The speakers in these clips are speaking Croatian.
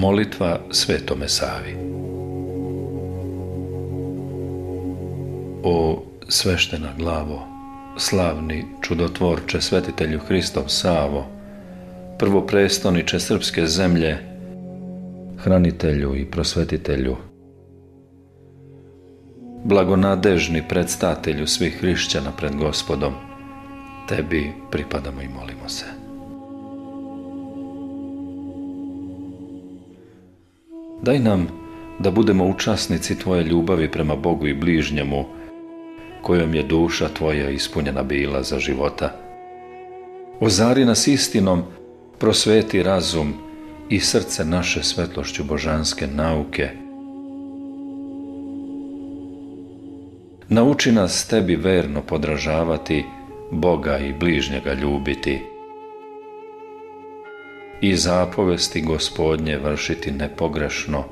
Molitva Svetome Savi O sveštena glavo, slavni čudotvorče svetitelju Hristov Savo, prvoprestoniče srpske zemlje, hranitelju i prosvetitelju, blagonadežni predstatelju svih hrišćana pred gospodom, tebi pripadamo i molimo se. Daj nam da budemo učasnici Tvoje ljubavi prema Bogu i bližnjemu, kojom je duša Tvoja ispunjena bila za života. Ozari nas istinom, prosveti razum i srce naše svetlošću božanske nauke. Nauči nas Tebi verno podražavati, Boga i bližnjega ljubiti i zapovesti gospodnje vršiti nepogrešno,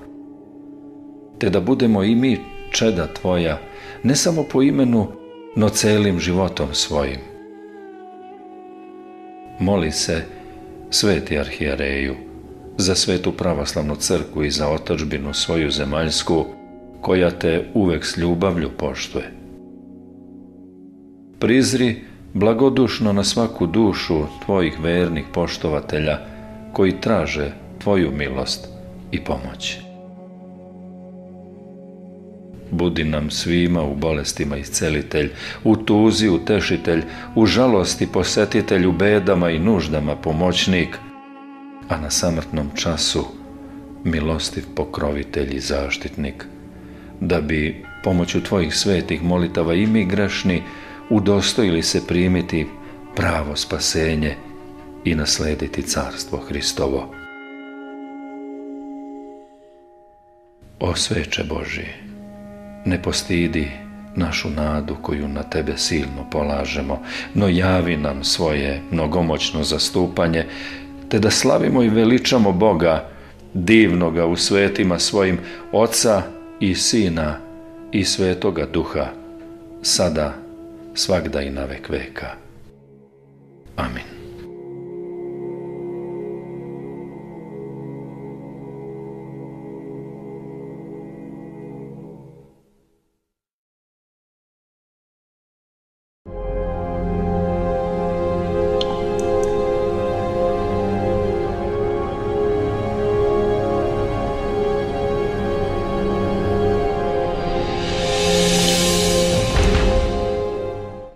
te da budemo i mi čeda Tvoja, ne samo po imenu, no celim životom svojim. Moli se sveti arhijereju za svetu pravoslavnu crkvu i za otačbinu svoju zemaljsku, koja te uvek s ljubavlju poštuje. Prizri blagodušno na svaku dušu tvojih vernih poštovatelja koji traže tvoju milost i pomoć. Budi nam svima u bolestima iscelitelj, u tuzi utešitelj, u žalosti posjetitelj, u bedama i nuždama pomoćnik, a na samrtnom času milostiv pokrovitelj i zaštitnik, da bi pomoću tvojih svetih molitava i mi grešni udostojili se primiti pravo spasenje i naslediti carstvo Hristovo. O sveče Boži, ne postidi našu nadu koju na tebe silno polažemo, no javi nam svoje mnogomoćno zastupanje, te da slavimo i veličamo Boga, divnoga u svetima svojim, Oca i Sina i Svetoga Duha, sada, svagda i na vek veka. Amin.